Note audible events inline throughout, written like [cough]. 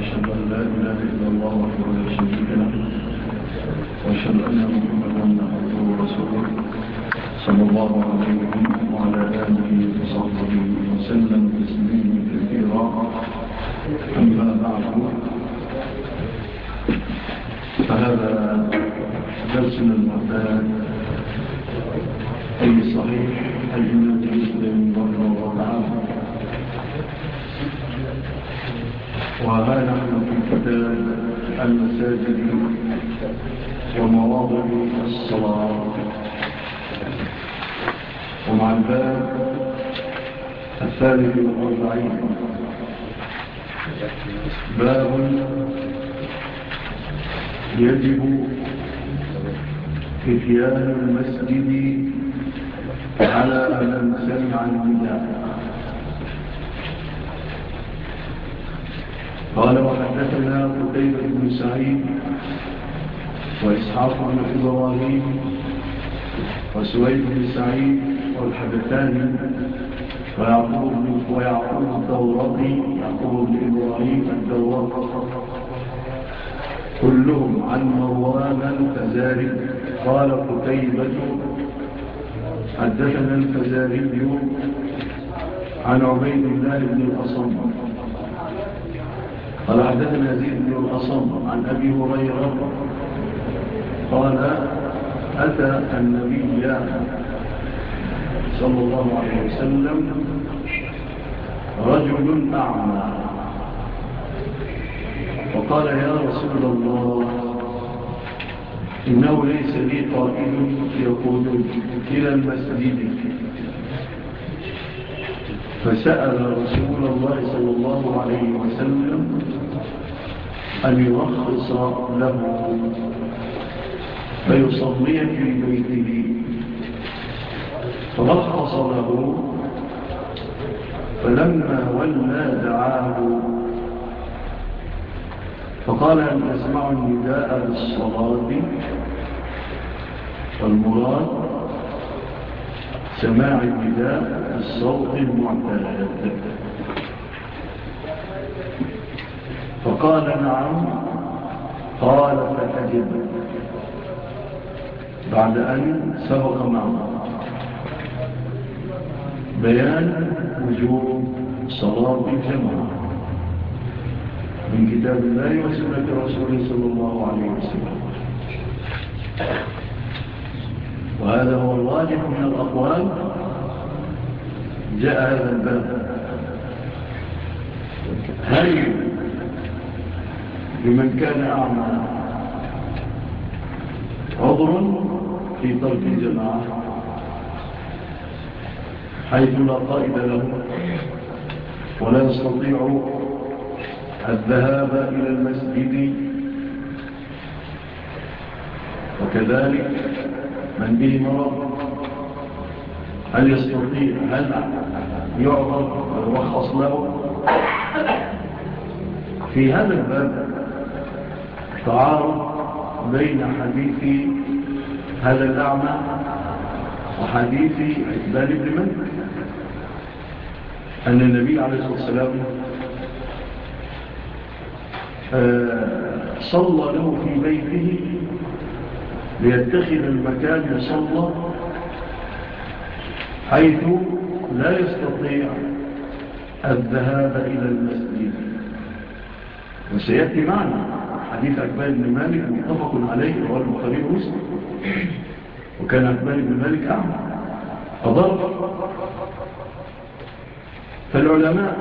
وأشهد أن لا إله إلا الله وحده لا شريك له وأشهد أن محمدا عبده ورسوله صلى الله عليه وعلى آله وصحبه وسلم تسليما كثيرا. أما بعد فهذا درسنا المعتاد أي صحيح الجنة المسلم رحمه الله تعالى. وها نحن في كتاب المساجد ومواضع الصلاة. ومع الباب الثالث والأربعين. باب يجب إتيان المسجد على أن نسمع النداء. قال وحدثنا قتيبة بن سعيد وإسحاق بن إبراهيم وسويد بن سعيد والحدثان ويعقوب بن ويعقوب الدورقي يعقوب بن إبراهيم الدورقي. كلهم عن مروان الفزاري. قال قتيبة حدثنا الفزاري عن عبيد الله بن الأصم. قال حدثنا يزيد بن الأصم عن أبي هريرة قال أتى النبي صلى الله عليه وسلم رجل أعمى. وقال يا رسول الله إنه ليس لي قائد يقول إلى المسجد. فسأل رسول الله صلى الله عليه وسلم أن يرخص له فيصلي في بيته. فرخص له فلما ولى دعاه. فقال أن أسمع النداء بالصلاة. والمراد سماع النداء بالصوت المعتاد. قال نعم قال فتجب. بعد أن سبق معنا بيان وجوب صلاة الجماعة من كتاب الله وسنة رسوله صلى الله عليه وسلم. وهذا هو الواجب من الأقوال. جاء هذا الباب. هل لمن كان أعمى. عذر في طرف الجماعة. حيث لا قائد له ولا يستطيع الذهاب إلى المسجد. وكذلك من به مرض هل يستطيع هل يعرض ويرخص له؟ في هذا الباب تعارض بين حديث هذا الأعمى وحديث عثمان بن مالك أن النبي عليه الصلاة والسلام آه، صلى له في بيته ليتخذ المكان يصلى حيث لا يستطيع الذهاب إلى المسجد. وسيأتي معنا حديث عجبان بن مالك متفق عليه هو البخاري مسلم وكان عجبان بن مالك أعمى. فضرب. فالعلماء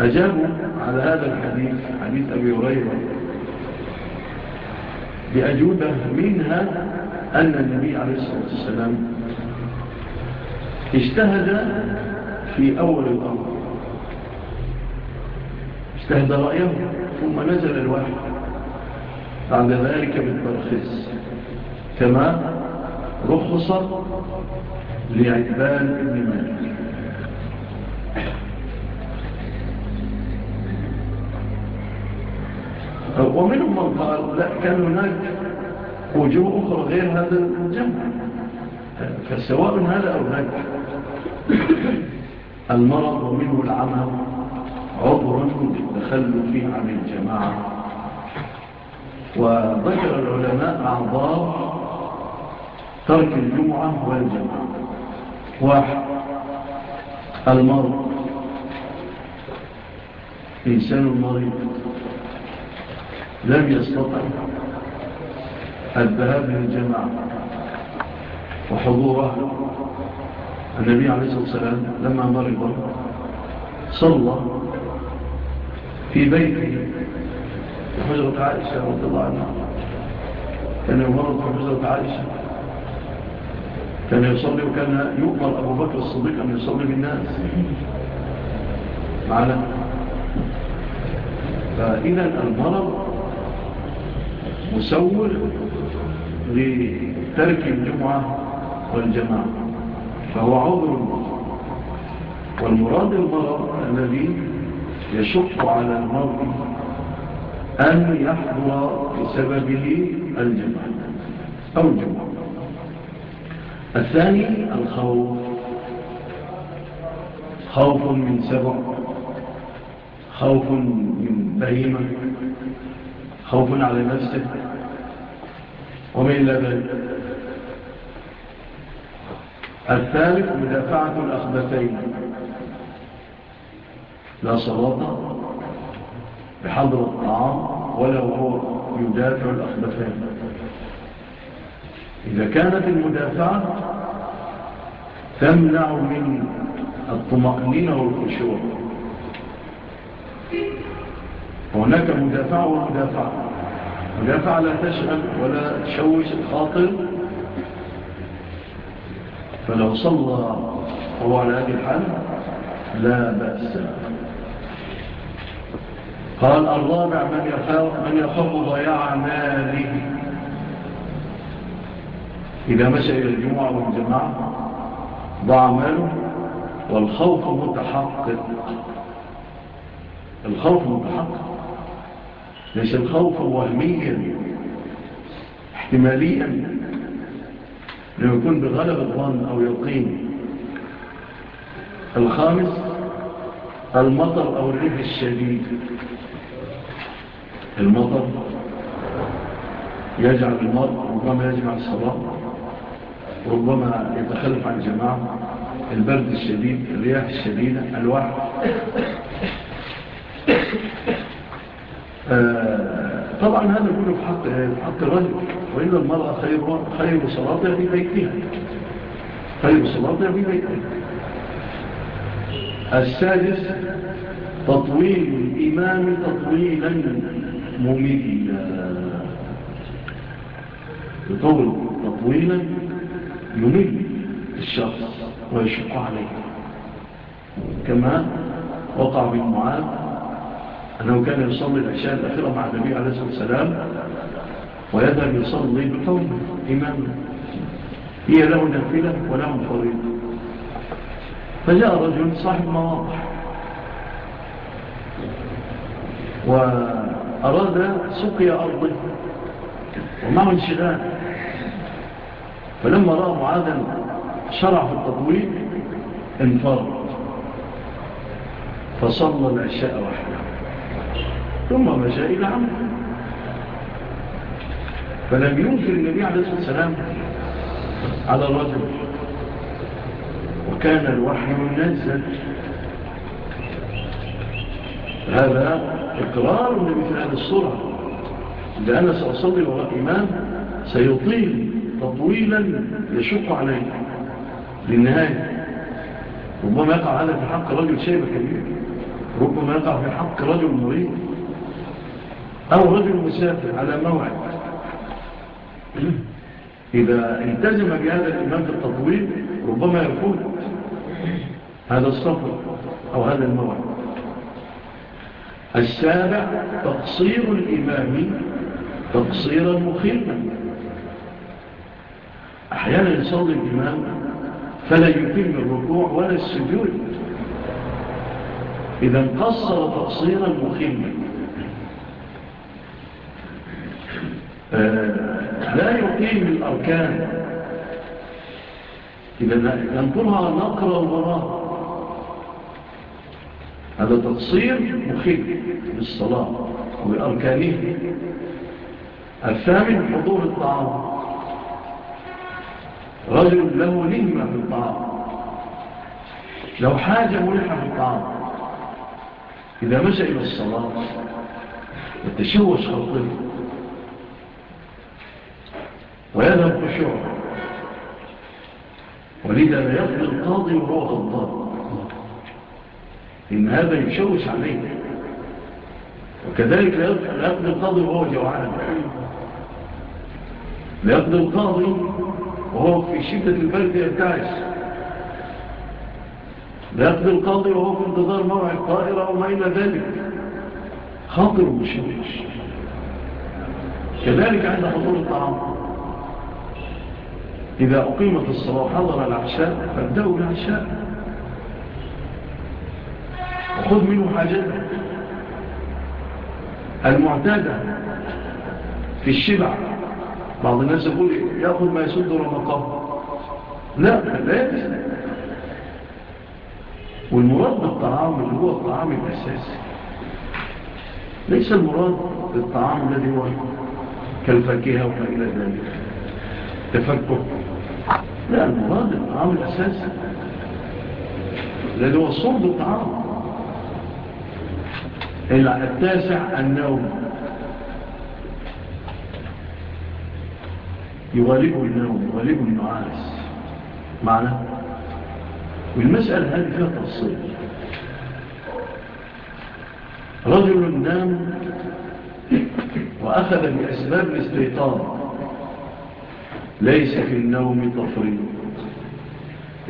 أجابوا على هذا الحديث حديث أبي هريرة بأجوبة منها أن النبي عليه الصلاة والسلام اجتهد في أول الأمر. استهدى رأيه ثم نزل الوحي بعد ذلك بالترخيص كما رخص لعبان بن مالك. ومنهم من قال لا كان هناك وجوه أخرى غير هذا الجمع. فسواء هذا أو هذا المرض ومنه العمى عضو بالتخلف عن الجماعة. وذكر العلماء أعضاء ترك الجمعة والجماعة. واحد المرض إنسان مريض. لم يستطع الذهاب للجماعة. وحضوره النبي عليه الصلاة والسلام لما مرض صلى. في بيته. حجرة عائشة رضي الله عنها. كان يمرض في حجرة عائشة. كان يصلي وكان يؤمر أبو بكر الصديق أن يصلي بالناس. معنا. فإذا المرض مسور لترك الجمعة والجماعة. فهو عذر. والمراد المرض الذي يشق على المرء أن يحضر بسببه الجمع أو الجمع الثاني الخوف. خوف من سبع خوف من بهيمة. خوف على نفسك ومن لبن. الثالث مدافعة الأخبثين. لا صلاة بحضر الطعام ولا هو يدافع الأخبثين. إذا كانت المدافعة تمنع من الطمأنينة والخشوع. هناك مدافعة ومدافعة مدافعة لا تشغل ولا تشوش الخاطر. فلو صلى هو على هذه الحالة لا بأس. قال الرابع من يخاف من يخاف ضياع ماله. إذا مشى إلى الجمعة والجماعة ضاع ماله والخوف متحقق. الخوف متحقق. ليس الخوف وهميا احتماليا لو يكون بغلب الظن أو يقين. الخامس المطر أو الريح الشديد. المطر. يجعل المرء ربما يجمع الصلاة ربما يتخلف عن جماعة. البرد الشديد الرياح الشديدة الوحد آه، طبعا هذا كله في حق, حق الرجل. وإن المرأة خير, خير صلاتها في بيتها. خير صلاتها في بيتها. السادس تطويل الإمام تطويلا. مؤمن بطول تطويلا يمل الشخص ويشق عليه كما وقع من معاذ أنه كان يصلي العشاء الأخيرة مع النبي عليه الصلاة والسلام ويذهب يصلي بطول إمام هي له نافلة وله فريضة فجاء رجل صاحب مواضح و أراد سقي أرضه ومعه انشغال فلما رأى معاذا شرع في التطويل انفرد. فصلى العشاء وحده. ثم مجاء إلى عمله فلم ينكر النبي عليه الصلاة والسلام على الرجل. وكان الوحي منزل. هذا إقرار لمثل هذه الصورة. أنا سأصلي وراء إمام سيطيل تطويلا يشق علي للنهاية ربما يقع هذا في حق رجل شيبة كبير. ربما يقع في حق رجل مريض. أو رجل مسافر على موعد. [clears throat] إذا التزم بهذا الإمام في التطويل ربما يفوت هذا السفر أو هذا الموعد. السابع تقصير الإمام تقصيرا مخيما أحيانا يصلي الإمام فلا يتم الركوع ولا السجود. إذا قصر تقصيرا مخيما آه، لا يقيم الأركان. إذا لم نقرأ وراها هذا تقصير مخيف للصلاة وأركانه الثامن حضور الطعام. رجل له نهمة في الطعام لو حاجة ملحة في الطعام. إذا مشى إلى الصلاة يتشوش خطره ويذهب بشعر ولذا يقضي القاضي وهو غضب إن هذا يشوش عليه. وكذلك لأخذ القاضي وهو جوعان لأخذ القاضي وهو في شدة البرد يرتعش. يقضي القاضي وهو في انتظار موعد طائرة وما إلى ذلك. خاطر ومشوش كذلك عند حضور الطعام. إذا أقيمت الصلاة حضر العشاء فالدول العشاء. خذ منه حاجات المعتادة في الشبع. بعض الناس يقول يأخذ ما يسد رمقه. لا لا يجب والمراد بالطعام اللي هو الطعام الأساسي. ليس المراد بالطعام الذي هو كالفاكهة وكإلى ذلك. تفكه. لا المراد بالطعام الأساسي. الذي هو صلب الطعام. التاسع النوم. يغالبه النوم يغالبه النعاس معنا والمسألة هذه فيها تفصيل. رجل نام وأخذ بأسباب الاستيطان ليس في النوم تفريط.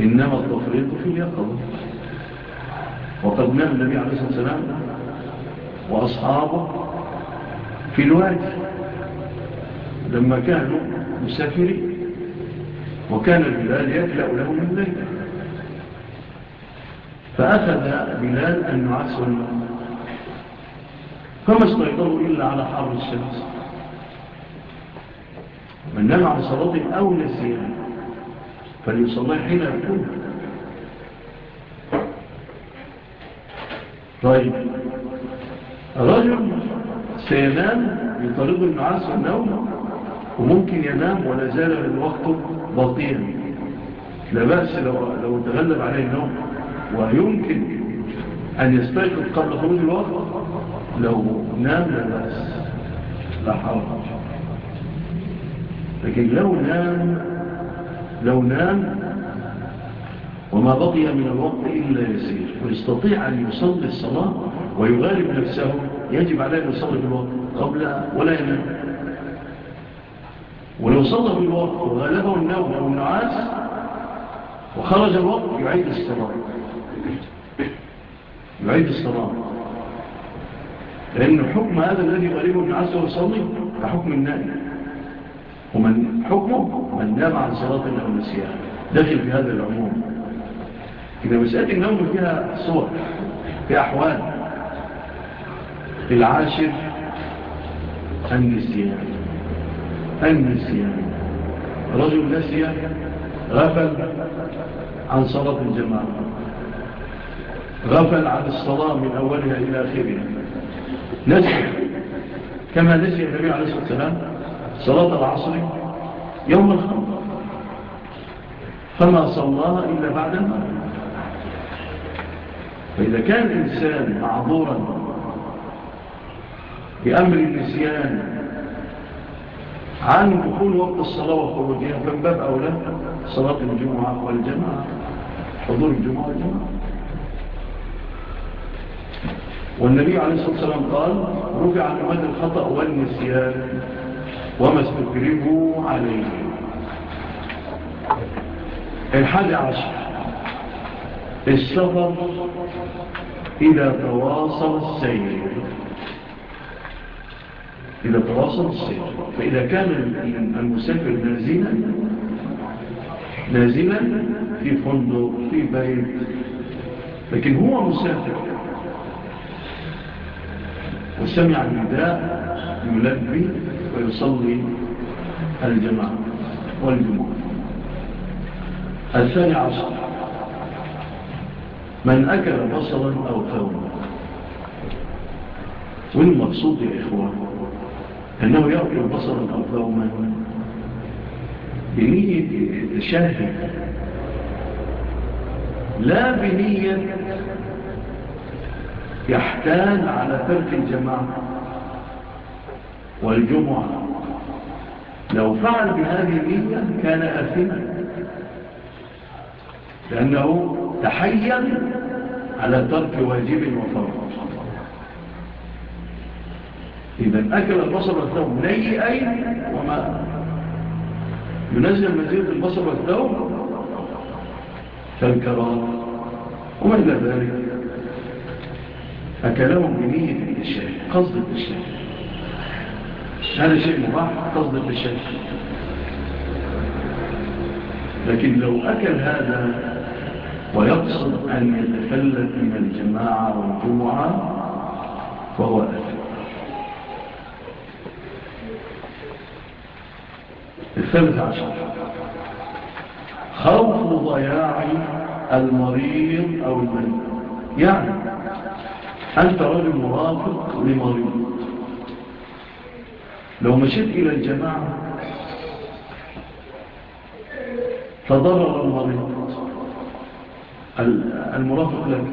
إنما التفريط في اليقظة. وقد نام النبي عليه الصلاة والسلام وأصحابه في الوادي. لما كانوا مسافرين وكان بلال يكلأ لهم الليل فأخذ بلال النعاس والمؤمن فما استيطروا إلا على حر الشمس. من نمع عن صلاة أو نسيها فليصلي حين يكون طيب. رجل سينام يطلب المعاصر النوم وممكن ينام ولا زال من وقته بطيا لا بأس لو, لو تغلب عليه النوم. ويمكن أن يستيقظ قبل خروج الوقت. لو نام لا بأس. لا حرج لكن لو نام لو نام وما بقي من الوقت إلا يسير. ويستطيع أن يصلي الصلاة ويغالب نفسه يجب عليه أن يصلي في الوقت قبل ولا ينام. ولو صلى في الوقت وغالبه النوم أو النعاس وخرج الوقت يعيد الصلاة يعيد الصلاة لأن حكم هذا الذي غالبه النعاس ويصلي فحكم النائم ومن حكمه من نام عن صلاة أو نسيها داخل في هذا العموم. إذا مسألة النوم فيها صور فيها أحوال. في العاشر النسيان النسيان رجل نسي غفل عن صلاة الجماعة. غفل عن الصلاة من أولها إلى آخرها. نسي. كما نسي النبي عليه الصلاة والسلام صلاة العصر يوم الخمر فما صلاها إلا بعد المغرب. فإذا كان الإنسان معذورا بأمر النسيان. عن دخول وقت الصلاة وخروجها باب أولى صلاة الجمعة والجمعة حضور الجمعة والجمعة والنبي عليه الصلاة والسلام قال رفع عن الخطأ والنسيان وما استكرهوا عليه. الحادي عشر. السفر إذا تواصل السير. إذا تواصل السير فإذا كان المسافر نازلا نازلا في فندق في بيت. لكن هو مسافر وسمع النداء يلبي ويصلي الجماعة والجمعة. الثاني عشر. من أكل بصلا أو ثوما والمقصود يا إخوانه أنه يرجو بصرا أو وما بنية تشاهد لا بنية يحتال على ترك الجماعة والجمعة. لو فعل بهذه النية كان أثنى لأنه تحيّن على ترك واجب وفرق إذا أكل البصر والثوم نيئين وماء ينزل مزيد البصر والثوم فالكرار وإلا ذلك؟ أكلهم بنية الشيء قصد الشيء هذا شيء مباح قصد الشيء لكن لو أكل هذا ويقصد أن يتفلت من الجماعة والجمعة فهو أثم. الثالث عشر خوف ضياع المريض أو المريض. يعني أنت رجل مرافق لمريض. لو مشيت إلى الجماعة تضرر المريض. المرافق لك.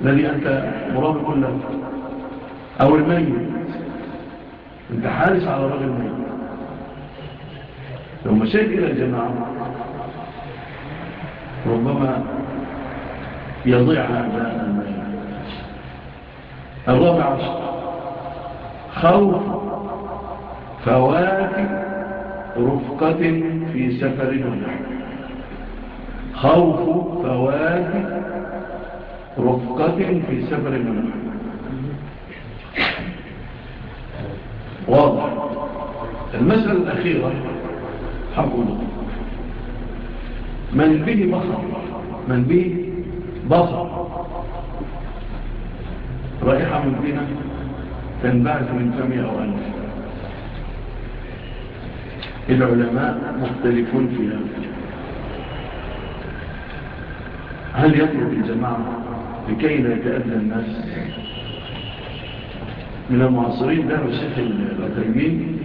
الذي أنت مرافق لك. أو الميت. أنت حارس على رجل الميت فمشاكل الجماعة ربما يضيع هذا الرابع عشر. خوف فوات رفقة في سفر ونحو. خوف فوات رفقة في سفر ونحو. واضح. المسألة الأخيرة هقول من به بصر من به بصر. رائحة مدينة تنبعث من فم أو أنت العلماء مختلفون فيها. هل يطلب الجماعة لكي لا يتأذى الناس؟ من المعاصرين ده الشيخ الأطيمين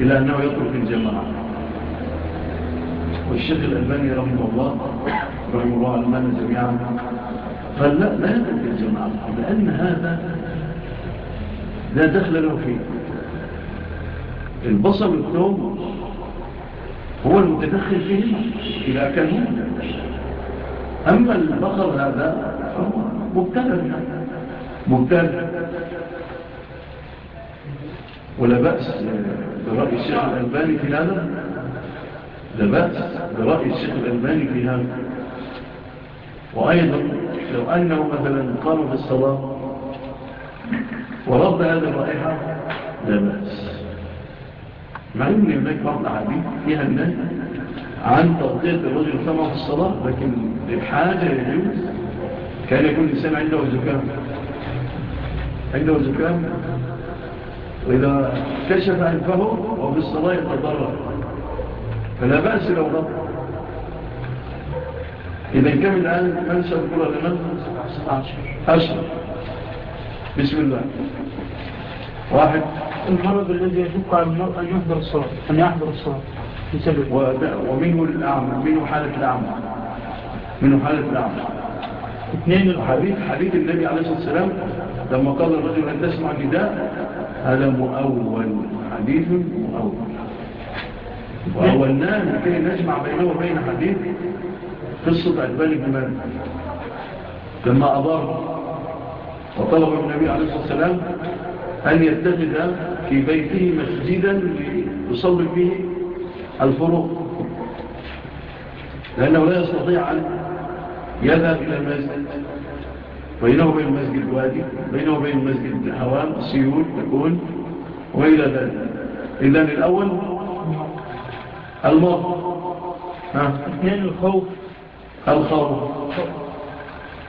إلى أنه يطلب الجماعة. والشيخ الألباني رحمه الله رحمه الله علمنا جميعا. فلا لا يدد الجماعة لأن هذا لا دخل له فيه. البصل والثوم هو المتدخل فيه إلى كلمة. أما البقر هذا فهو مبتل مبتلى. ولا بأس برأي الشيخ الألباني في هذا. ده بأس برأي الشيخ الألماني في هذا. وأيضا لو أنه مثلا قاموا بالصلاة ورد هذا الرائحة لا بأس. مع أن هناك بعض العبيد فيها الناس عن تغطية الرجل سمع في الصلاة لكن الحاجة يجوز. كان يكون الإنسان عنده زكام عنده زكام وإذا كشف عن فهو وبالصلاة يتضرر. فلا بأس لو ضبط إذا كم الآن؟ من سأقول غنم أشهر بسم الله. واحد. المرض الذي يشك على المرء أن يحضر الصلاة أن يحضر الصلاة بسبب. ومنه الأعمى منه حالة الأعمى. منه حالة الأعمى. اثنين الحديث حديث النبي عليه الصلاة والسلام لما قال الرجل أن تسمع نداء هذا مؤول. حديث مؤول. وأولناه لكي نجمع بينه وبين حديث قصة عجبان بن مالك. لما أضر وطلب النبي عليه الصلاة والسلام أن يتخذ في بيته مسجدا يصلي به الفروق. لأنه لا يستطيع أن يذهب إلى المسجد. بينه وبين المسجد وادي بينه وبين المسجد حوام سيول تكون وإلى ذلك. إذن الأول المرض اثنين الخوف. الخوف.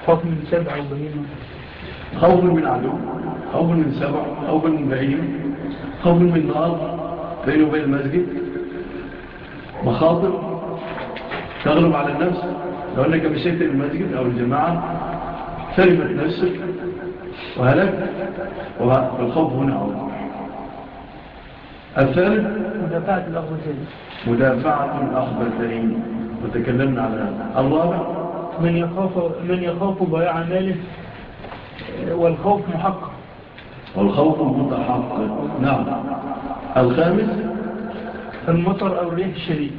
خوف من سبع وبهيمة خوف من عدو. خوف من سبع. خوف من بعين خوف من نار. بينه وبين المسجد. مخاطر. تغلب على النفس. لو أنك مشيت المسجد أو الجماعة سلمت نفسك. وهلك والخوف هنا أولا الثالث مدافعة الأخبتين مدافعة الأخبتين وتكلمنا على هذا. الرابع من يخاف, من يخاف ضياع ماله والخوف محقق. والخوف متحقق. نعم. الخامس؟ المطر أو الريح الشديد.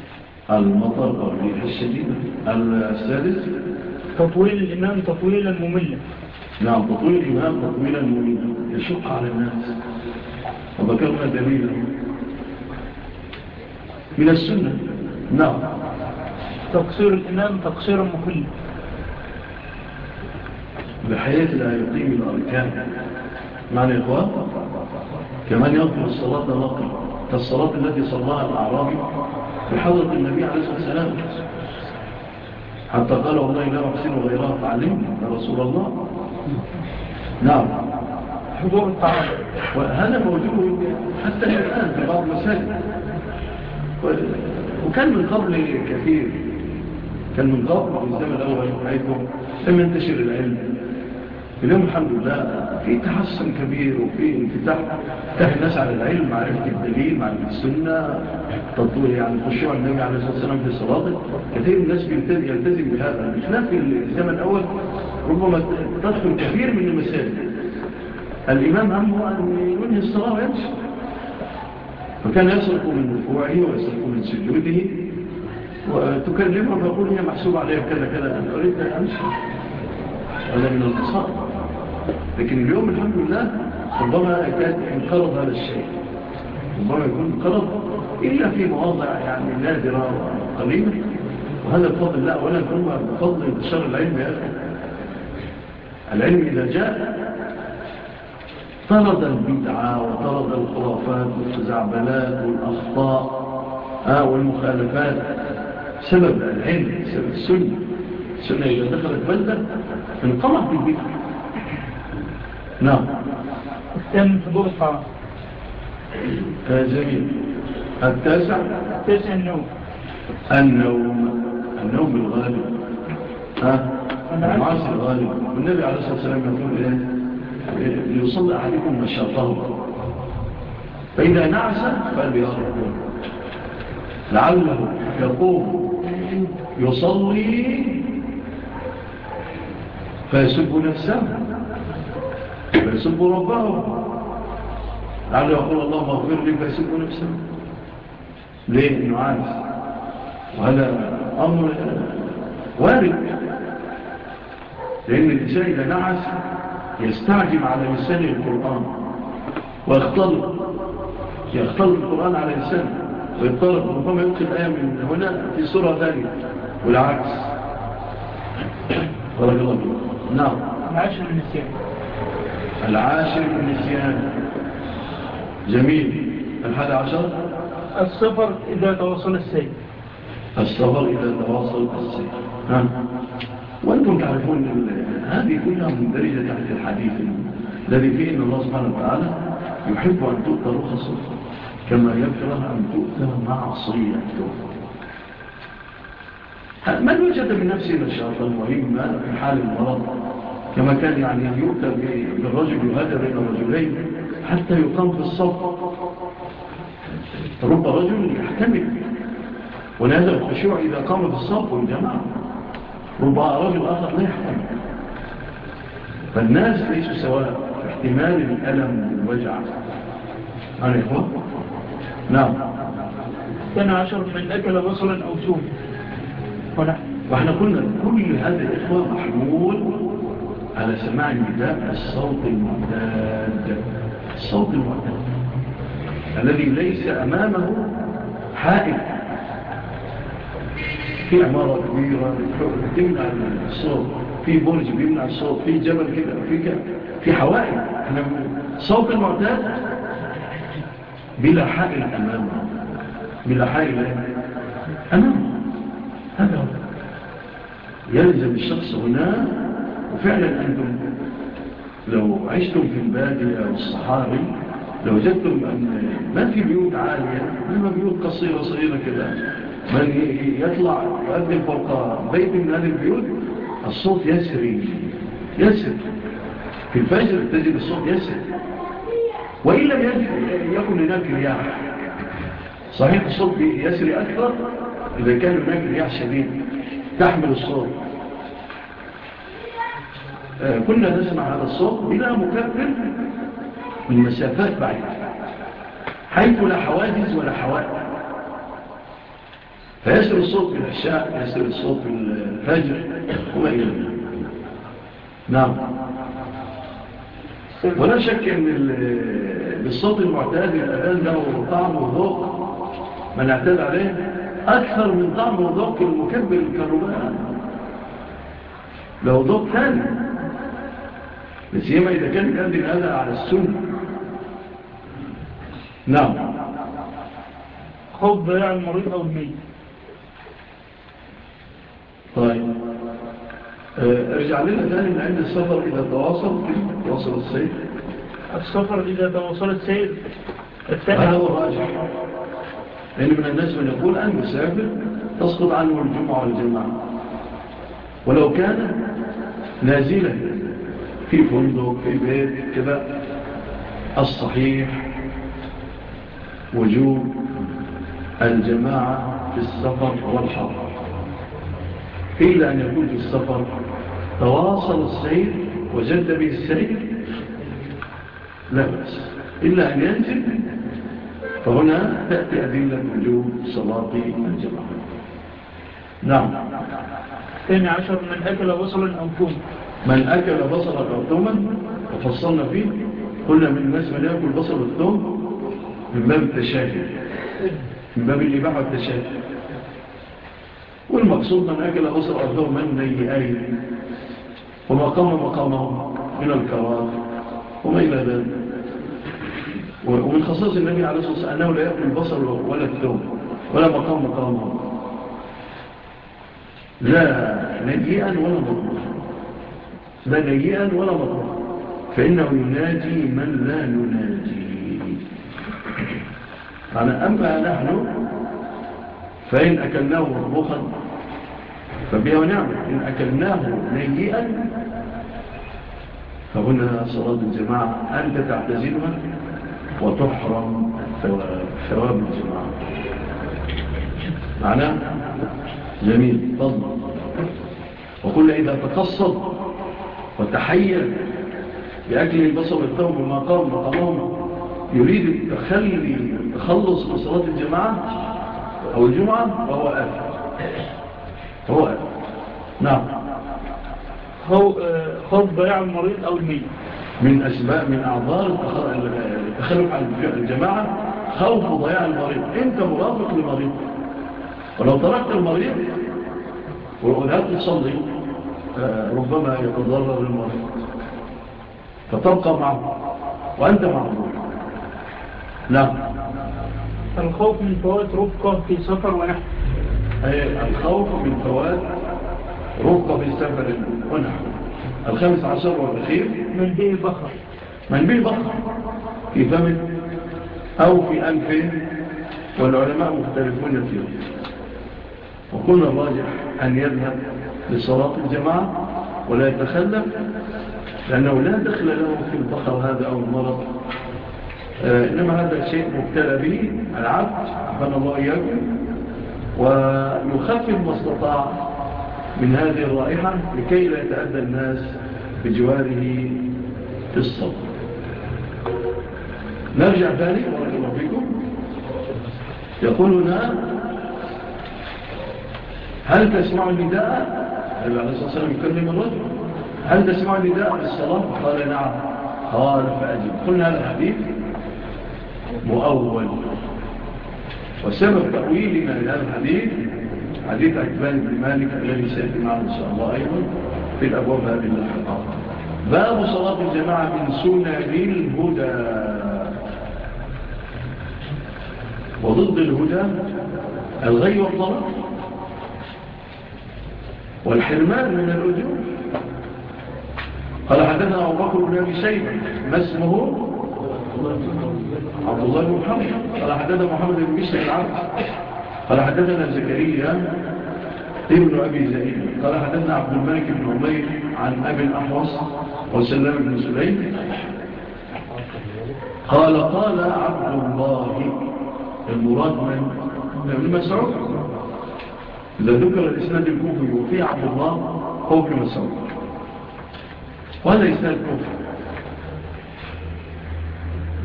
المطر أو الريح الشديد. السادس؟ تطويل الإمام تطويلا مملا. نعم تطويل الإمام تطويلا مملا. يشق على الناس. وذكرنا دليلا من السنة. نعم. تقصير الإمام تقصير مكل. بحياة لا يقيم الأركان. معنى إخوة؟ كمان يقوم الصلاة نقل كالصلاة التي صلاها الأعرابي بحضرة النبي عليه الصلاة والسلام. حتى قال والله لا أحسن غيرها فعلمني يا رسول الله. نعم. حضور الطعام وهذا موجود حتى الآن في بعض المساجد. وكان من قبل كثير. كان من قبل من الزمن الأول حيثم لم ينتشر العلم. اليوم الحمد لله في تحسن كبير وفي انفتاح. تحت الناس على العلم معرفة الدليل معرفة السنة. تطوير يعني خشوع النبي عليه الصلاة والسلام في صلاته. كثير من الناس يلتزم بهذا. بخلاف الزمن الأول ربما تدخل كثير من المسائل. الإمام أمه أن ينهي الصلاة ويمشي. فكان يسرق من ركوعه ويسرق من سجوده. وتكلمه فقول هي محسوب عليها كذا كذا. أنا أريد أن أمشي. هذا من القصار. لكن اليوم الحمد لله ربما انقرض هذا الشيء. ربما يكون انقرض إلا في مواضع يعني نادرة وقليلة. وهذا الفضل لا ولا ثم بفضل انتشار العلم يا أخي. العلم إذا جاء طرد البدعة وطرد الخرافات والخزعبلات والأخطاء آه، والمخالفات. سبب العلم سبب السنة. السنة إذا دخلت بلدة انقلق بالبدعة نعم. الثامن حضور الصلاة جميل. التاسع؟ التاسع النوم. النوم. النوم الغالب ها؟ المعاصي الغالب. والنبي عليه الصلاة والسلام يقول إيه؟ ليصل أحدكم نشاطه. فإذا نعس فليرقب لعله يقوم يصلي فيسب نفسه فيسب ربه. لعله يقول الله مغفر لي فيسب نفسه. ليه؟ نعاس وهذا أمر وارد. لأن الإنسان إذا نعس يستعجم على لسان القرآن ويختلط يختلط القرآن على لسانه ويضطرب ربما يلقي آية من هنا في سورة ثانية والعكس. [coughs] بارك الله فيك نعم. العاشر من السيان. العاشر من السيان. جميل. الحادي عشر؟ السفر إذا تواصل السير السفر إذا تواصل السير نعم. وأنتم تعرفون أن هذه كلها مندرجه تحت الحديث الذي فيه أن الله سبحانه وتعالى يحب أن تؤتى رخصه كما يكره أن تؤتى معصية. من وجد من نفسه نشاطا مهما في حال المرض؟ كما كان يعني يؤتى بالرجل يهدى بين الرجلين حتى يقام في الصف. رب رجل يحتمل. ولهذا الخشوع إذا قام في الصف والجماعة. وبقى رجل آخر لا يحتمل. فالناس ليسوا سواء احتمال الألم والوجع. عن إخوة نعم. كان عشر من أكل بصلا أو سوف وإحنا قلنا كل هذا الإخوة محمول على سماع النداء الصوت المعتاد. الصوت المعتاد. الذي ليس أمامه حائل. في عمارة كبيرة بتمنع الصوت في برج بيمنع الصوت في جبل كده في كده في حوائل صوت المعتاد بلا حائل أمامه بلا حائل أمامه. هذا هو. يلزم الشخص هنا وفعلا أنتم لو عشتم في البادية والصحاري لو وجدتم أن ما في بيوت عالية إنما بيوت قصيرة صغيرة كده. من يطلع يؤذن فوق بيت من هذه البيوت الصوت يسري يسري في الفجر تجد الصوت يسري وإن لم يعني يكن هناك رياح. صحيح الصوت يسري أكثر إذا كان هناك رياح شديد تحمل الصوت. آه، كنا نسمع هذا الصوت بلا مكبر من مسافات بعيدة حيث لا حواجز ولا حواجز فيسر الصوت في العشاء يسر الصوت في الفجر وما إلى نعم. ولا شك أن الصوت المعتاد الأذان له طعم وذوق من اعتاد عليه أكثر من طعم وذوق المكبر الكهرباء له ذوق ثاني لسيما إذا كان يقدم هذا على السنة نعم. خب يعني المريض أو الميت. طيب. آه، ارجع لنا ثاني من عند السفر إذا تواصل تواصل السير السفر إذا تواصل السير هذا هو الراجح. لأن من الناس من يقول أن يسافر تسقط عنه الجمعة والجماعة ولو كان نازلا في فندق في بيت كذا. الصحيح وجوب الجماعة في السفر والحرار إلا أن يكون في السفر تواصل السير وجد به السير. لا بس إلا أن ينزل فهنا تأتي أدلة وجوب صلاة الجماعة. نعم. ثاني عشر من أكل بصلا أو كوم من أكل بصلا أو ثوما وفصلنا فيه قلنا من الناس من يأكل بصل والثوم من باب التشاهد. من باب اللي الإباحة والتشاهد. والمقصود من أكل أسر أرضه من نيئين وما قام مقامه من الكرام. وما إلى ذلك. ومن خصائص النبي عليه الصلاة والسلام أنه لا يأكل البصر ولا الثوم ولا مقام مقامه. لا نيئا ولا مقام لا نيئا ولا مقام فإنه يناجي من لا يناجي أما نحن فإن أكلناه رخا فبها ونعمة إن أكلناه نيئا فهنا صلاة الجماعة. أنت تعتزلها وتحرم ثواب الجماعة. معناه جميل. فضل. وقل إذا تقصد وتحير بأكل البصر والثوم وما قام وقامهم يريد التخلي التخلص من صلاة الجماعة أو الجمعة فهو أهل هو أهل نعم. آه، خوف ضياع المريض أو الميت. من أسباب من أعضار التخلف عن الجماعة خوف ضياع المريض. أنت مرافق لمريض ولو تركت المريض والأولاد تصلي آه، ربما يتضرر المريض. فتبقى معه وأنت معه. نعم. الخوف من فوات رفقة في سفر ونحو. الخوف من فوات رفقة في سفر ونحو. الخامس عشر والأخير. من به بخر. من به بخر. في ثمن أو في ألف. والعلماء مختلفون فيه. وكل الراجح أن يذهب لصلاة الجماعة ولا يتخلف لأنه لا دخل له في البخر هذا أو المرض. آه، إنما هذا شيء مبتلى به العبد أحبنا الله إياكم ويخفف ما استطاع من هذه الرائحة لكي لا يتأذى الناس بجواره في الصبر. نرجع ثاني ورحمة ربكم يقول هنا هل تسمع النداء؟ النبي عليه الصلاة والسلام يكلم الرجل هل تسمع النداء في الصلاة؟ قال نعم. قال فأجب. قلنا هذا الحديث مؤول. وسبب تأويلنا لهذا الحديث حديث عجبان بن مالك الذي سيأتي معنا إن شاء الله أيضا في الأبواب هذه الحقاق باب صلاة الجماعة من سنن الهدى وضد الهدى الغي والطرف والحرمان من الأجور. قال حدثنا أبو بكر بن أبي سيد ما اسمه؟ عبد الله بن محمد. قال حدثنا محمد بن بشر العبد قال حدثنا زكريا ابن أبي زيد. قال حدثنا عبد الملك بن عمير عن أبي الأحوص وسلم بن سليم. قال قال عبد الله المراد من ابن مسعود. إذا ذكر الإسناد الكوفي وفي عبد الله هو في مسعود. وهذا إسناد كوفي.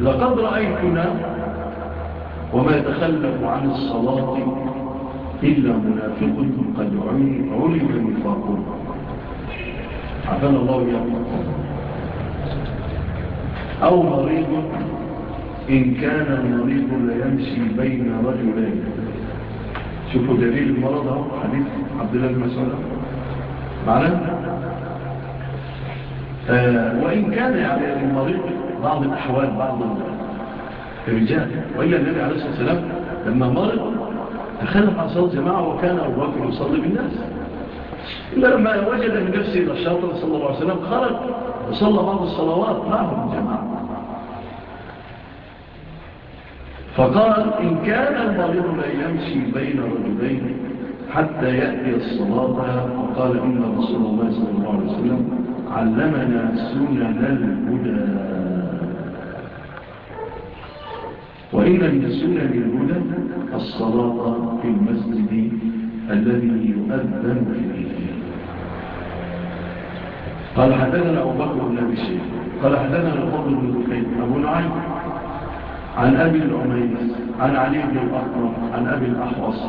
لقد رأيتنا وما يتخلف عن الصلاة إلا منافق قد علم نفاقنا عفل الله يأمين أو مريض إن كان المريض ليمشي بين رجلين. شوفوا دليل المرض هو حديث عبد الله المسؤول معنا؟ آه، وإن كان يعني المريض بعض الأحوال بعض الرجال. وإلا النبي عليه الصلاة والسلام لما مرض دخل على صلاة جماعة وكان أبو يصلي بالناس. إلا لما وجد من نفسه نشاطا صلى الله عليه وسلم خرج وصلى بعض الصلوات معهم الجماعة. فقال إن كان المريض لا يمشي بين رجلين حتى يأتي الصلاة فقال إن رسول الله صلى الله عليه وسلم علمنا سنن الهدى. وإن النسول للهدى الصلاة في المسجد الذي يؤذن فيه. قال حدثنا أبو بكر بن أبي شيخ قال حدثنا الفضل بن زكيد أبو العين عن أبي العميس عن علي بن الأخرى عن أبي الأحوص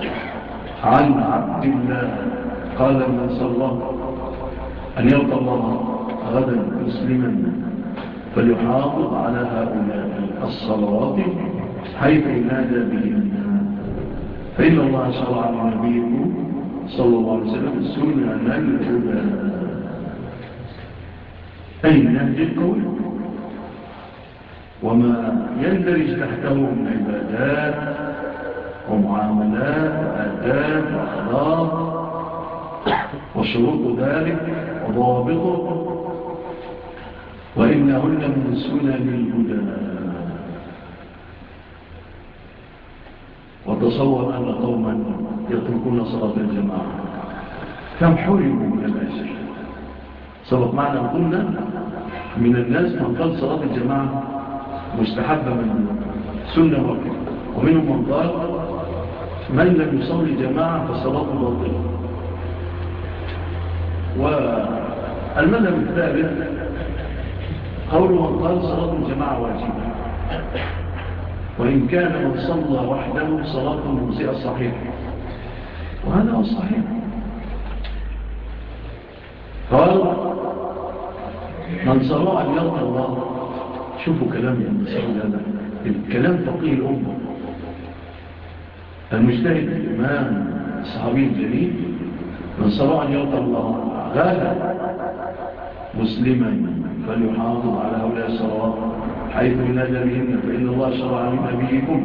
عن عبد الله قال من صلى أن يلقى الله غدا مسلما فليحافظ على هؤلاء الصلوات حيث نادى به الناس. فإن الله صلى على نبيكم صلى الله عليه وسلم السنة للهدى أي النهج القوي وما يندرج تحته من عبادات ومعاملات وآداب وأخلاق وشروط ذلك وضوابطه. وإنهن من سنن الهدى. تصور أن قوما يتركون صلاة الجماعة. كم حرموا من الأجر سبق معنا قلنا من الناس من قال صلاة الجماعة مستحبة من سنة وكذا ومنهم من قال من لم يصلي جماعة فصلاة باطلة. والمذهب الثالث قوله من قال صلاة الجماعة واجبة. وإن كان من صلى وحده صلاة المسيئة صحيحة وهذا هو الصحيح قال من صلى أن يلقى الله. شوفوا كلام يا مسيحي هذا. الكلام فقيه الأمة. المجتهد الإمام الصحابي الجليل من صلى أن يلقى الله. هذا مسلما فليحافظ على هؤلاء الصلوات. حيث ينادى بهن فإن الله شرع لنبيكم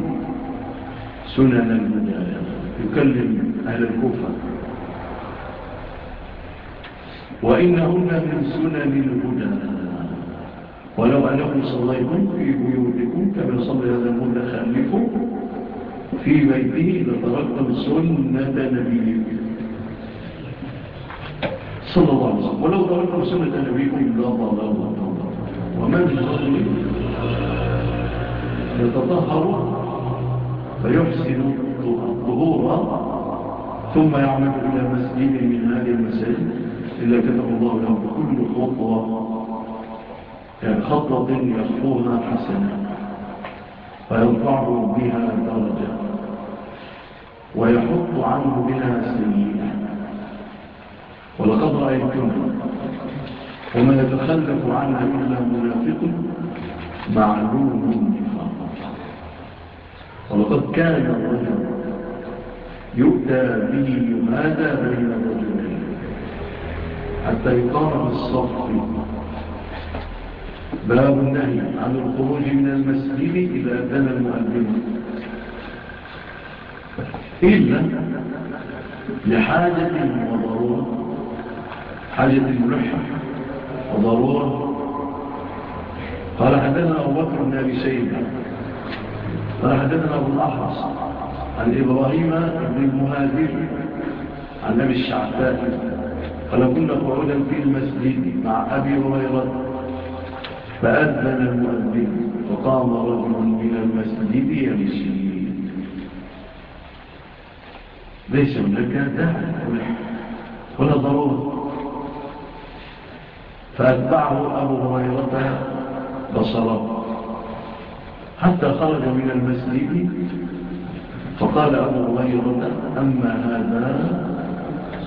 سنن المدى يكلم أهل الكوفة. وإنهن من سنن الهدى. ولو أنكم صليتم في بيوتكم كما صلي هذا المتخلف في بيته لتركتم سنة نبيكم. صلى الله عليه وسلم. ولو تركتم سنة نبيكم لا الله ومن يصلي يتطهر فيحسن الظهور ثم يعمل إلى مسجد من هذه المساجد إلا كتب الله له بكل خطوة خطوة يخطوها حسنة فيرفعه بها درجة ويحط عنه بها سيئة. ولقد رأيتم وما يتخلف عنه إلا منافق معلوم نفاقا. ولقد كان الرجل يؤتى به يمادى بين الرجلين؟ حتى يقام الصف. باب النهي عن الخروج من المسجد إذا كان المؤذن. إلا لحاجة وضرورة حاجة ملحة وضرورة. قال حدثنا أبو بكر بن أبي سيد. قال حدثنا أبو الأحرص عن إبراهيم بن المهادر عن نبي الشعباء قال كنا قعودا في المسجد مع أبي هريرة. فأذن المؤذن فقام رجل من المسجد يمشي. ليس هناك داعي. ولا ضرورة. فأتبعه أبو هريرة بصره حتى خرج من المسجد. فقال أبو هريرة أما هذا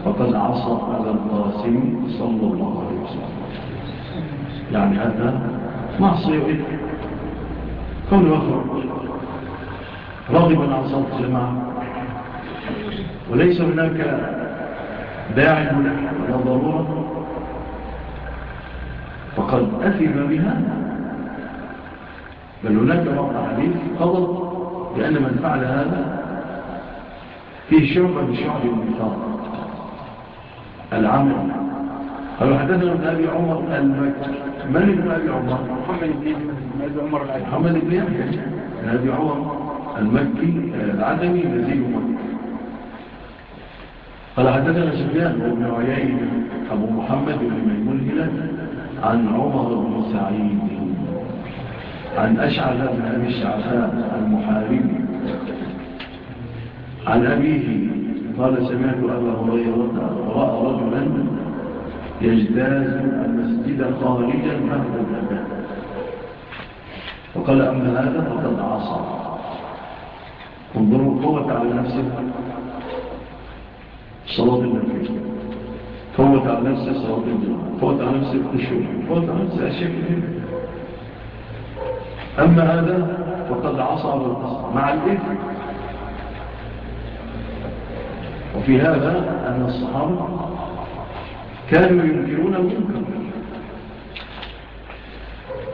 فقد عصى على القاسم صلى الله عليه وسلم. يعني هذا معصي وإذن. كون يخرج. راغبا عن صوت الجماعة. وليس هناك داعي ولا ضرورة. فقد أثم بها. بل هناك موقع حديث قضى لأن من فعل هذا فيه شعب من شعب العمل. قالوا حدثنا ابن أبي عمر المكي. من ابن أبي عمر؟ محمد بن أبي عمر العجل محمد بن أبي عمر المكي العدمي الذي مكي قال حدثنا سفيان ابن عيائي أبو محمد بن ميمون هلال عن عمر بن سعيد عن أشعث بن أبي الشعفاء المحاربي عن أبيه قال سمعت أبا هريرة رأى رجلا يجتاز المسجد خارجا بعد الأذان وقال أما هذا فقد عصى. انظروا قوة على نفسه. صلاة النبي فوت على نفسه الجمعة، فوت على نفسه الشهور فوت على نفسه أشياء كثيرة أما هذا فقد عصى مع الإثم. وفي هذا أن الصحابة كانوا ينكرون المنكر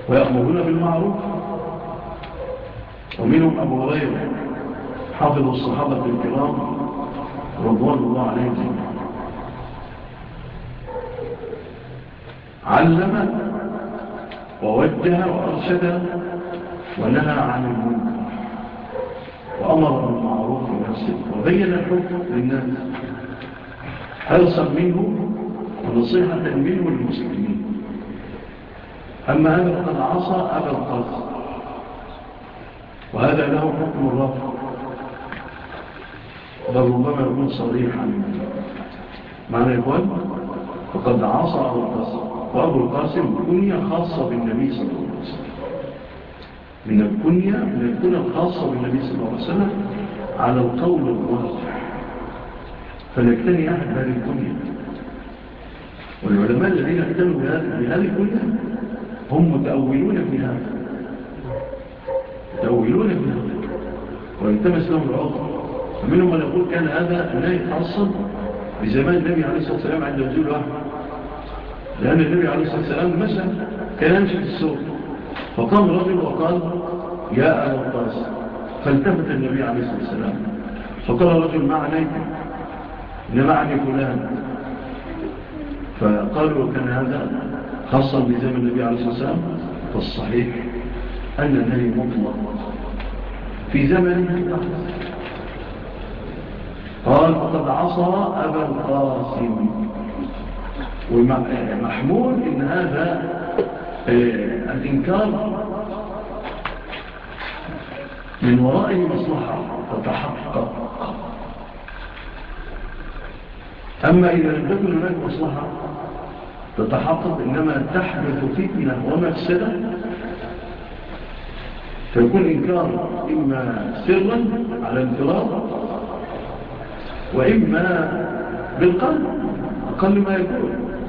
ويأمرون بالمعروف. ومنهم أبو هريرة حافظ الصحابة الكرام رضوان الله عليهم علمه ووجه وأرشده ونهى عن المنكر وأمر بالمعروف والنسل وبين الحكم للناس. حرصا منه ونصيحة منه للمسلمين. أما هذا قد عصى أبا القاسم. وهذا له حكم الرفع بل ربما يكون صريحا. معنى يقول فقد عصى أبا القاسم. وأبو القاسم كنية خاصة بالنبي صلى الله عليه وسلم. من الكنية من الكنية الخاصة بالنبي صلى الله عليه وسلم على القول الواضح. فليكتني أحد هذه الكنية. والعلماء الذين اكتنوا بهذه الكنية هم متأولون بها متأولون بها ويلتمس لهم العضر فمنهم من يقول كان هذا لا يتعصب بزمان النبي عليه الصلاة والسلام عند نزول واحد لأن النبي عليه الصلاة والسلام مشى كان يمشي في السوق فقام رجل وقال يا أبا القاس فالتفت النبي عليه الصلاة والسلام. فقال رجل ما عليك؟ إنما عني فلان. فقالوا وكان هذا خاصا بزمن النبي عليه الصلاة والسلام. فالصحيح أن النبي مطلق في زمنه قال فقد عصى أبا القاسم. ومحمول يعني إن هذا آه، الإنكار من ورائه مصلحة تتحقق أما إذا لم تكن هناك مصلحة تتحقق إنما تحدث فتنة ومفسدة فيكون إنكار إما سرا على انفراد وإما بالقلب أقل ما يكون.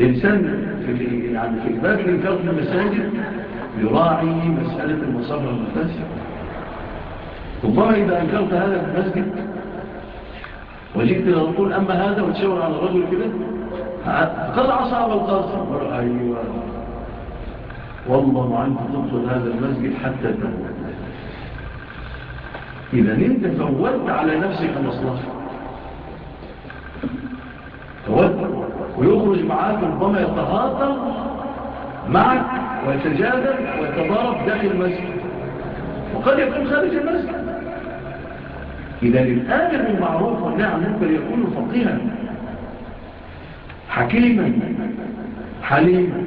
الإنسان في يعني في الباب من فرق المساجد يراعي مسألة المصافة المفاسد والله إذا أنكرت هذا في المسجد. أن لنقول أما هذا وتشاور على الرجل كده قد عصى القاصر أيوة. والله عنك تدخل هذا المسجد حتى تموت. إذا أنت فولت على نفسك مصلحة. يخرج معاك ربما يتهاطر معك ويتجادل ويتضارب داخل المسجد. وقد يكون خارج المسجد. إذا الآن المعروف والنعم ممكن يكون فقيها. حكيما حليما.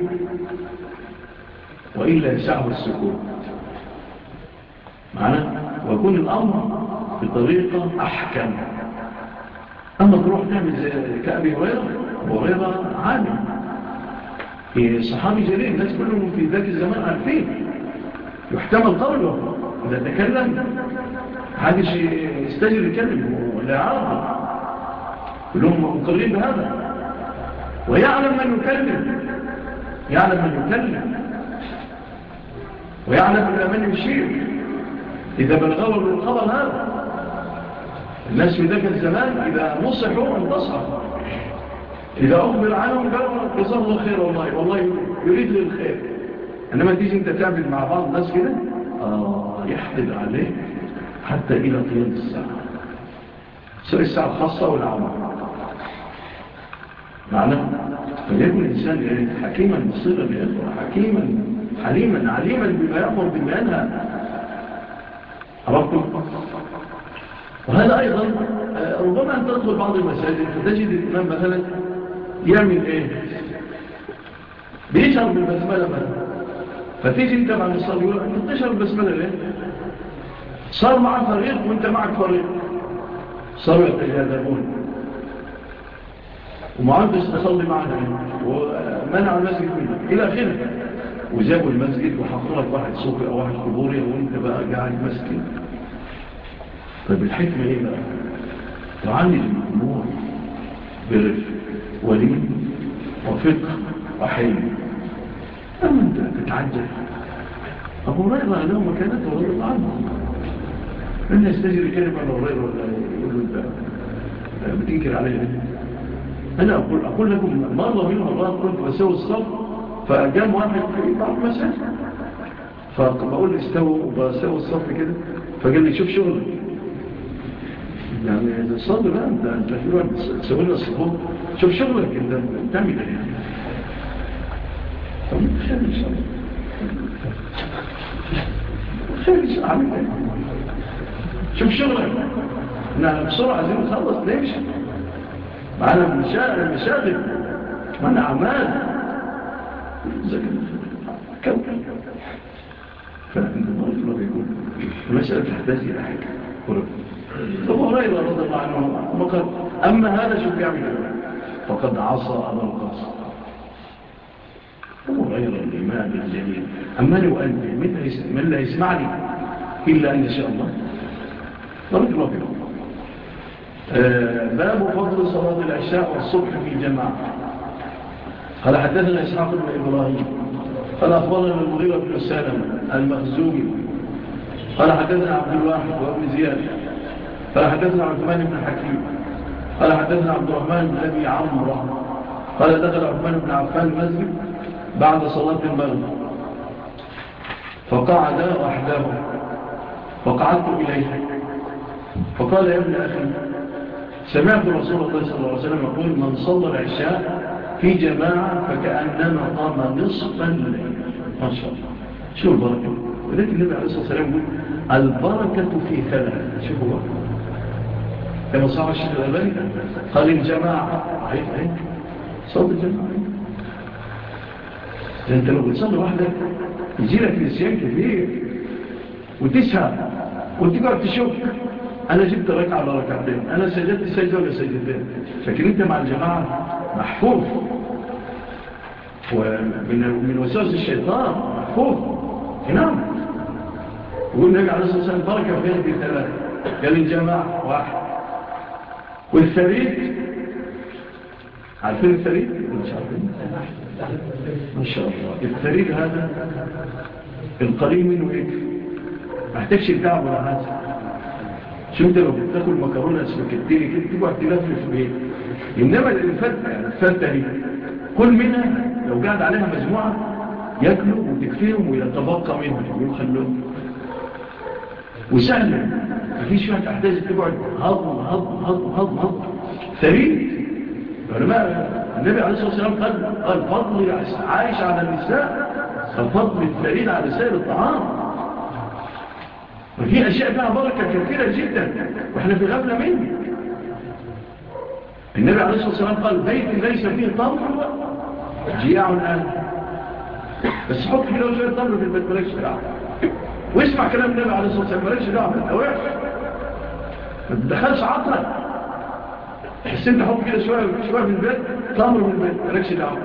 وإلا يسعه السكوت. معنا ويكون الأمر بطريقة أحكم. أما تروح تعمل كأبي هريرة ورضا عام صحابي جليل الناس كلهم في ذات الزمان عارفين. يحتمل قوله إذا تكلم حدش يستجر يكلم ولا عارف كلهم مقرين بهذا. ويعلم من يكلم يعلم من يكلم. ويعلم إلى من يشير. إذا بلغوا الخبر هذا. الناس في ذاك الزمان إذا نصحوا انتصروا إذا أخبر عنهم قالوا جزاه الله خير والله. والله يريد لي الخير إنما تيجي أنت تعمل مع بعض ناس كده آه يحقد عليه حتى إلى قيام الساعة. سوء الساعة الخاصة والعامة معنى؟ فليكن الإنسان يعني حكيما مصيرا حكيما حليما عليما بما يأمر بما ينهى ربكم. وهذا أيضا آه، ربما أن تدخل بعض المساجد فتجد الإمام مثلا يعمل إيه؟ بيشعر بالبسملة بقى. فتيجي انت مع الصلاة يقول أنت بتشعر بالبسملة ليه؟ صار معاه فريق وانت معك فريق. صاروا يتجاذبون. ومعرفش تصلي معنا. ومنع المسجد منك إلى آخره. وجابوا المسجد وحقرك واحد صوفي أو واحد قبوري وانت بقى قاعد مسجد. طيب الحكمة إيه بقى؟ تعاني الأمور برفق. ولي وفقه وحلم. أما أنت تتعجل أبو هريرة له مكانته رضي الله عنه. من يستجري كلمة على هريرة ولا يقول له أنت آه، بتنكر عليه أنا أقول, أقول لكم ما الله منه الله قلت فسوى الصف فأجام واحد في بعض مسافة فبقول له استوى وبسوي الصف كده. فقال لي شوف شغلك. يعني صبر انت انت في تسوي لنا الصفوف شوف شغلك انت تعمل إيه خير ان شاء الله خير ان شاء الله شوف شغلك نحن بسرعة عايزين نخلص ليش؟ معانا مشاغل مشاغل معانا اعمال كم فالمرض ما بيقول المسألة تحتاج إلى حاجة ورد أبو هريرة رضي الله عنه وقد أما هذا شو بيعمل؟ فقد عصى أبو القاسم. أبو هريرة الإمام الجليل. أما لو أنت من لا يسمعني إلا أن شاء الله. رجل الله باب فضل صلاة العشاء والصبح في الجماعة قال حدثنا إسحاق بن إبراهيم. قال أخبرنا المغيرة بن سالم المخزومي. قال حدثنا عبد الواحد وابن زياد. قال حدثنا عثمان بن حكيم. قال حدثنا عبد الرحمن بن أبي عمره قال دخل عثمان بن عفان المسجد بعد صلاة المغرب. فقعد وحده. فقعدت إليه. فقال يا ابن أخي سمعت رسول الله صلى الله عليه وسلم يقول من صلى العشاء في جماعة فكأنما قام نصفا الليل ما شاء الله. شو البركة. ولكن النبي عليه الصلاة والسلام يقول البركة في ثلاث شوفوا بقى كما صار الشيخ الألباني قال الجماعة صوت الجماعة انت لو بتصلي واحدة يجي لك نسيان كبير وتسهى وتقعد تشك أنا جبت ركعة على ركعتين أنا سجدت سجدة ولا سجدتين لكن أنت مع الجماعة محفوظ ومن وسوس الشيطان محفوظ نعم والنبي عليه الصلاة والسلام بركة في هذه الثلاثة قال الجماعة واحد والفريد عارفين الفريد؟ مش عارفين ما شاء الله الفريد هذا القليل منه يكفي ما تعب ولا حاجة. شو انت لو بتاكل مكرونة سباكيتي كده تقعد تلف في بيت إنما الفته الفته دي كل منها لو قعد عليها مجموعة ياكلوا وتكفيهم ويتبقى منهم ويخلوهم وسهلا مفيش شوية تحتاج تقعد هضم هضم هضم هضم هضم سريع فلما النبي عليه الصلاة والسلام قال قال فضل عايش على النساء ففضل الفريد على سائر الطعام ففي أشياء فيها بركة كثيرة جدا وإحنا في غفلة منه النبي عليه الصلاة والسلام قال بيت ليس فيه طمر جياع الآن بس حط كده وشوية طمر في البيت ملاكش في العالم واسمع كلام النبي عليه الصلاة والسلام مالكش دعوة بالأواعي ما تدخلش عطرك حسين حب كده شوية شوية من البيت تمر من البيت مالكش دعوة.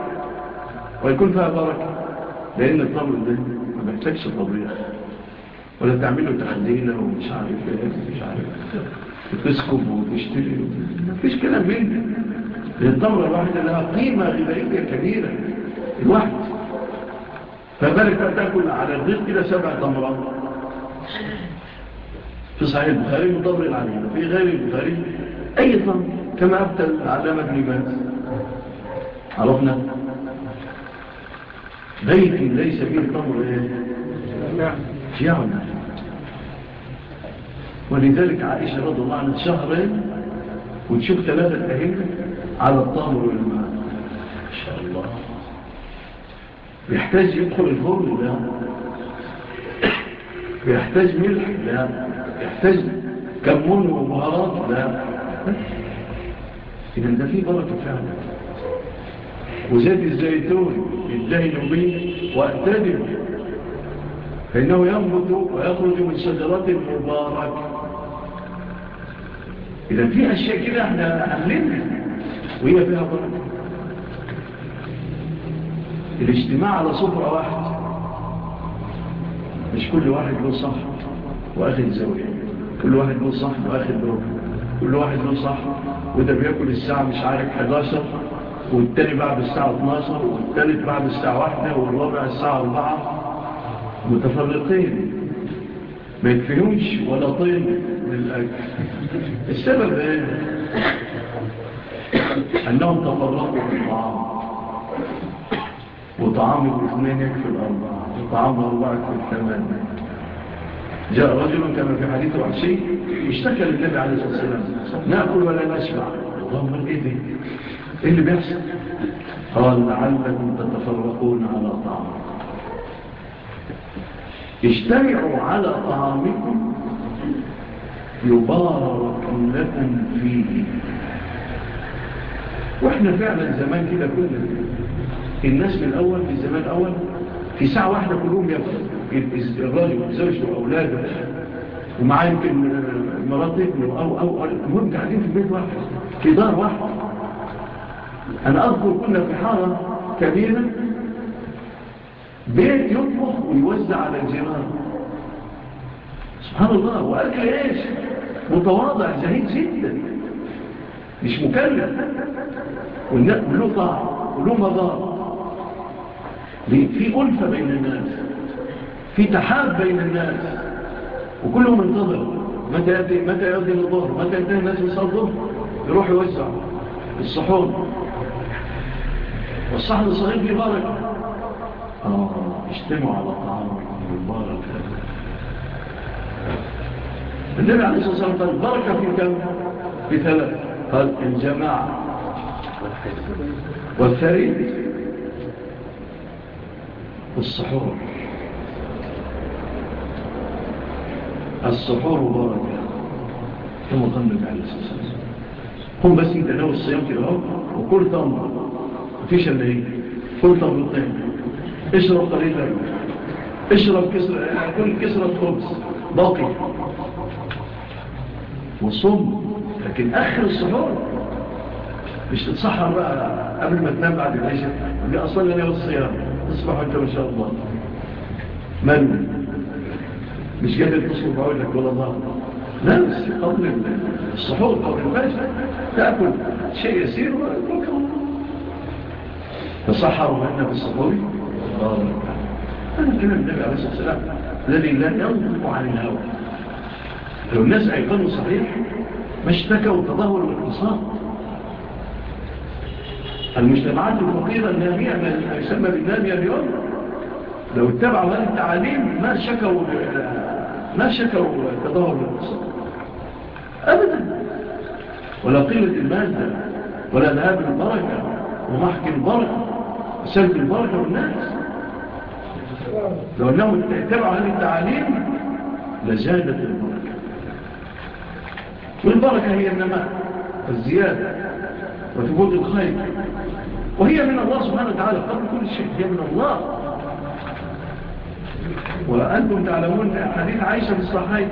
ويكون فيها بركة لأن التمر ده ما بيحتاجش طبيخ ولا تعمله تحدينا ومش عارف إيه مش عارف. تسكب وتشتري. مفيش كلام منه. للتمرة الواحدة لها قيمة غذائية كبيرة. الواحد. فبالك تأكل على الضيق كده سبع تمرات. في صحيح البخاري مطبق عليه وفي غير البخاري أيضا كما أفتى العلامة ابن باز عرفنا بيت ليس فيه الأمر جعنا ولذلك عائشة رضي الله عنها شهرين وتشوف ثلاثة أهل على الطامر والماء إن شاء الله يحتاج يدخل الفرن ده يحتاج ملح؟ لا. يحتاج كمون وبهارات لا. إذا ده فيه بركة فعلا. وزيت الزيتون الدهن به وأتدم فإنه ينبت ويخرج من شجرات مباركة إذا في أشياء كده إحنا أهلنا وهي فيها بركة. الاجتماع على صفرة واحدة. مش كل واحد له صح واخد زوجه كل واحد له صح واخد دور كل واحد له صح. وده بيأكل الساعة مش عارف 11 والتاني بعد الساعة 12 والتالت بعد الساعة 1 والرابع الساعة 4 متفرقين. ما يكفيهمش ولا طين للاكل [laughs] السبب إيه؟ أنهم تفرقوا في الطعام. وطعام الاثنين يكفي الأربعة. طعامه وضعت في الثمان جاء رجل كما في حديث وحشي اشتكى للنبي عليه الصلاة والسلام نأكل ولا نشبع اللهم الإذن إيه اللي بيحصل قال لعلكم تتفرقون على طعام۔ اجتمعوا على طعامكم يبارك لكم فيه وإحنا فعلا زمان كده كنا الناس من الأول في الزمان الأول في ساعة واحدة كلهم الراجل وزوجته وأولاده ومعاه يمكن مرات ابنه أو أو المهم قاعدين في بيت واحد في دار واحد. أنا أذكر كنا في حارة كبيرة بيت يطبخ ويوزع على الجيران. سبحان الله وأكل إيش؟ متواضع زهيد جدا. مش مكلف. وله طاعة وله مضار في ألفة بين الناس في تحاب بين الناس. وكلهم انتظروا. متى يأتي متى يأتي الظهر؟ متى يأتي الناس يصلي الظهر؟ يروح يوزع الصحون. والصحن الصغير في بارك آه اجتمعوا على الطعام المبارك. النبي عليه الصلاة والسلام قال بركة في كم؟ في ثلاث. قال الجماعة والثريد السحور. السحور بركة كما ظنك على الأساس قم بس انت ناوي الصيام كده أهو وكل تمر مفيش إلا هي كل تمر طعم اشرب طريقه اشرب كسرة يعني كل كسرة خبز. باقي. وصم لكن آخر السحور. مش تتسحر بقى قبل ما تنام بعد العشاء. اللي أصلا أنا والصيام تصبح حجة ما شاء الله. من؟ مش جاي تصبح بعولك ولا ضعف لا قبل الصحور قبل المسجد تأكل شيء يسير وتركه في هنا بالصحوري أنا كلمة النبي عليه الصلاة والسلام الذي لا ينطق عن الهوى. لو الناس أيقنوا صحيح ما اشتكوا تظهروا الاقتصاد المجتمعات الفقيرة النامية ما يسمى بالنامية اليوم لو اتبعوا هذه التعاليم ما شكوا ما شكوا تدهور الاقتصاد أبدا. ولا قيمة المادة ولا ذهاب البركة ومحك البركة وسلب البركة والناس. لو أنهم اتبعوا هذه التعاليم لزادت البركة. والبركة هي النماء الزيادة وثبوت الخير. وهي من الله سبحانه وتعالى. قبل كل شيء هي من الله. وأنتم تعلمون حديث عائشة في الصحيح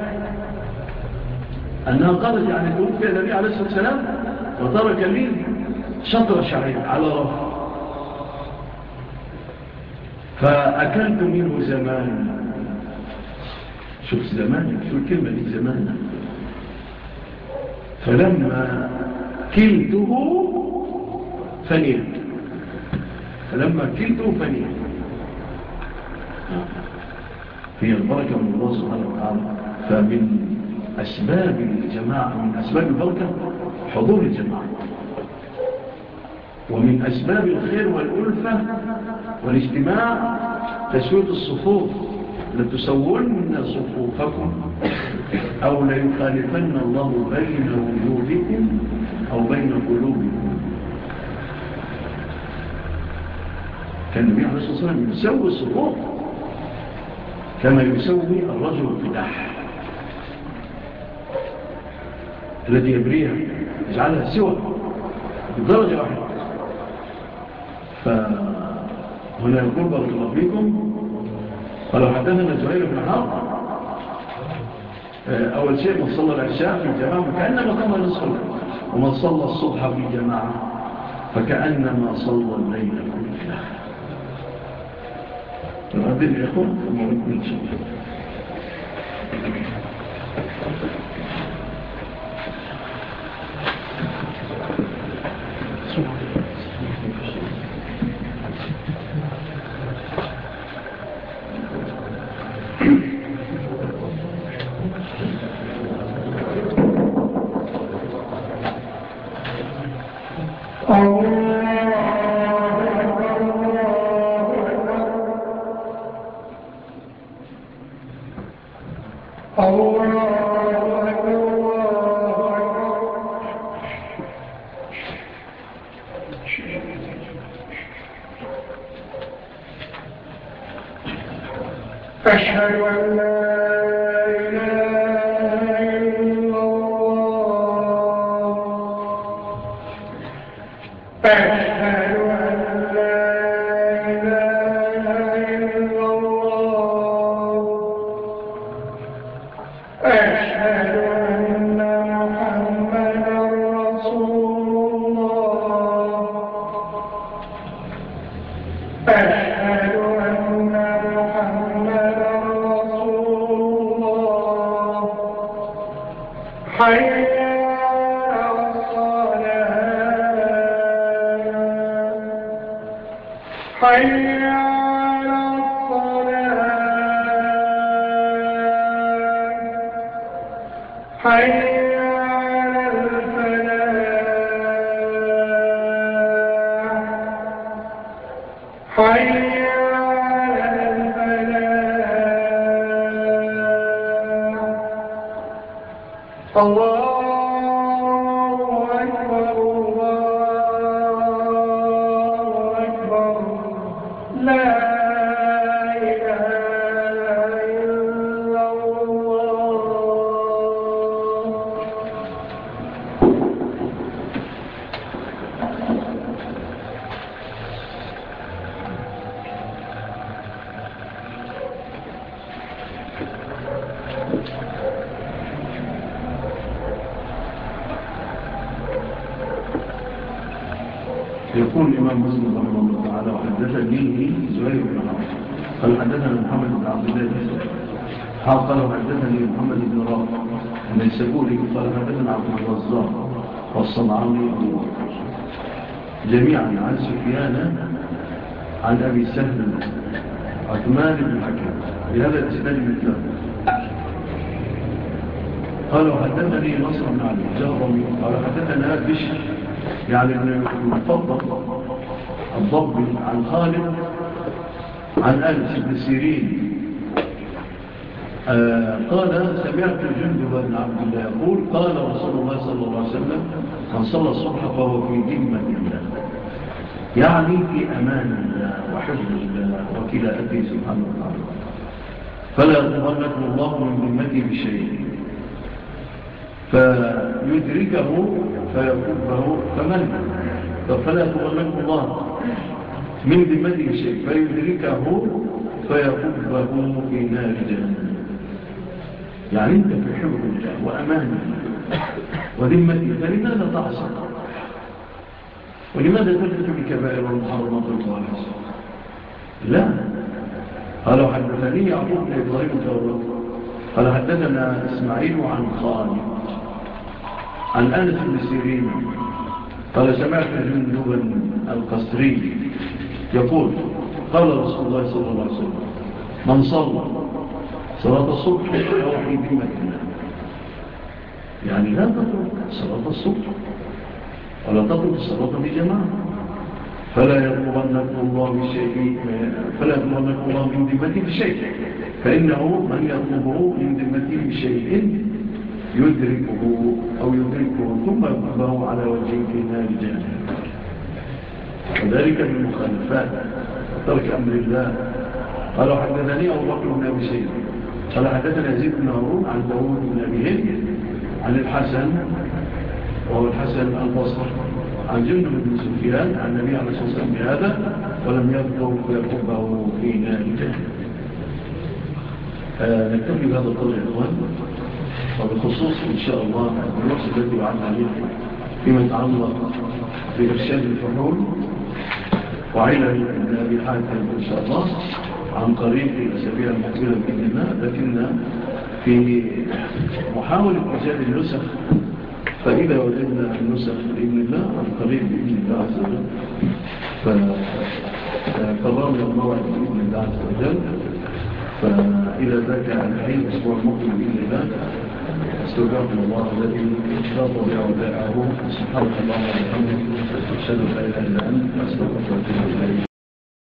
أنها قالت يعني توفي النبي عليه الصلاة والسلام وترك لي شطر شعير على رفع فأكلت منه زمان. شوف زمانك شو الكلمة دي زمان. فلما كلته فنلت. فلما كلته فني هي البركة من الله سبحانه وتعالى. فمن أسباب الجماعة من أسباب البركة حضور الجماعة. ومن أسباب الخير والألفة والاجتماع تسوية الصفوف. لتسولن صفوفكم أو ليخالفن الله بين وجودكم أو بين قلوبكم. كان النبي عليه الصلاة والسلام يسوي الصفوف كما يسوي الرجل القداح الذي يبريها يجعلها سوى بدرجة واحدة. فهنا يقول بارك الله فيكم ولو حدثنا زهير بن حرب آه، أول شيء من صلى العشاء في الجماعة فكأنما قام للصلاة ومن صلى الصبح في الجماعة فكأنما صلى الليل فهذه الإخوة موجود شيء الإمام مسلم رحمه الله تعالى وحدثني به زهير بن حرب. قال حدثنا محمد بن عبد الله بن سعيد. قال حدثني محمد بن رافع. عن السبوري قال حدثنا عبد الرزاق. والصنعاني جميعا عن سفيان عن أبي سهل عثمان بن حكم بهذا الإسناد مثله قالوا حدثني نصر بن علي الجهرمي قال حدثنا بشر يعني ابن المفضل. ضب عن خالد عن أنس بن سيرين. آه، قال سمعت جندب بن عبد الله يقول قال رسول الله صلى الله عليه وسلم من صلى الصبح فهو في ذمة الله يعني في أمان الله وحفظ الله وكلاءته سبحانه وتعالى. فلا يضمنكم الله من ذمته بشيء. فيدركه فيكبه فمن؟ فلا يضمنكم الله. من ذمته شيء فيدركه فيقبه في نار جهنم. يعني أنت في حب الله وامانه وذمته فلماذا تعصى ولماذا تلفت بالكبائر والمحرمات والظالمات لا. قالوا حدثني يعقوب بن إبراهيم الدولة قال حدثنا إسماعيل عن خالد عن أنس بن سيرين قال سمعت من نوبا القصري يقول قال رسول الله صلى الله عليه وسلم من صلى صلاة الصبح يوحي بمكنا يعني لا تترك صلاة الصبح ولا تترك الصلاة بجماعة فلا يطلبنكم الله بشيء فلا يطلبنكم الله من ذمته بشيء فإنه من يطلبه من ذمته بشيء يدركه أو يدركه ثم يقضاه على وجهه في نار جهنم. وذلك من ترك أمر الله. قالوا حدثني أبو بكر بن أبي سيد قال حدثني يزيد بن هارون عن داود بن أبي هند عن الحسن وهو الحسن البصر عن جند بن سفيان عن النبي عليه الصلاة والسلام بهذا ولم يذكر في نار جهنم. آه، نكتفي بهذا القدر يا إخوان. وبخصوص إن شاء الله النص الذي يعلم عليه فيما يتعلق بإرشاد الفحول وعلم النبي حاتم إن شاء الله عن طريق الأسابيع المقبلة بإذن الله لكن في محاولة إيجاد النسخ فإذا وجدنا النسخ بإذن الله عن قريب بإذن الله عز وجل فقررنا الموعد بإذن الله عز وجل فإذا ذاك الحين أسبوع المقبل بإذن الله. استودعكم الله الذي لا تضيع ودائعه سبحانك اللهم وبحمدك اشهد ان لا اله الا انت استغفرك واتوب اليك